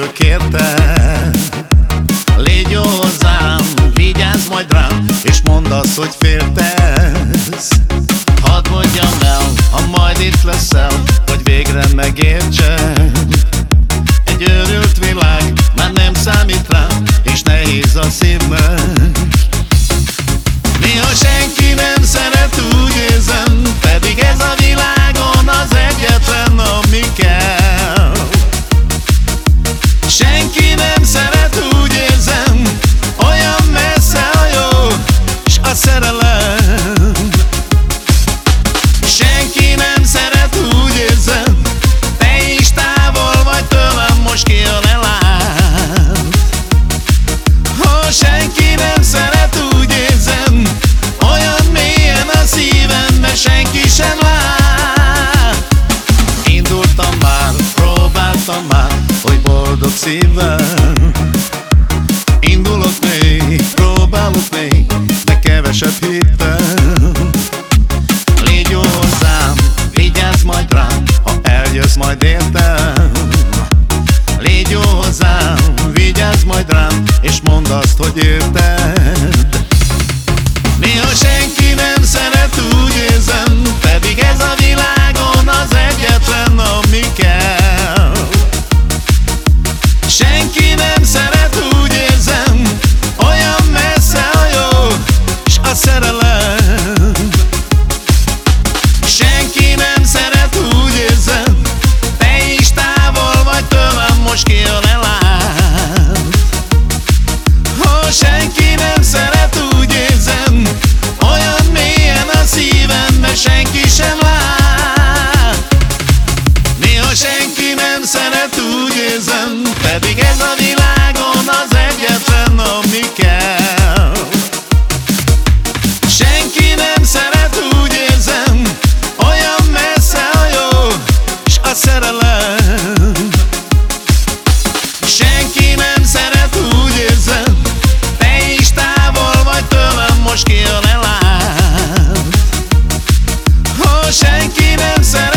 jövök érte Légy jó hozzám, vigyázz majd rám És mondd azt, hogy féltesz próbáltam már, hogy boldog szívem Indulok még, próbálok még, de kevesebb hittem Légy jó hozzám, vigyázz majd rám, ha eljössz majd értem. Légy jó hozzám, vigyázz majd rám, és mondd azt, hogy érted. Néha senki úgy érzem Pedig ez a világon az egyetlen, ami kell. Senki nem szeret, úgy érzem Olyan messze a jó, s a szerelem. Senki nem szeret, úgy érzem Te is távol vagy tőlem, most kijön elát Ha senki nem szeret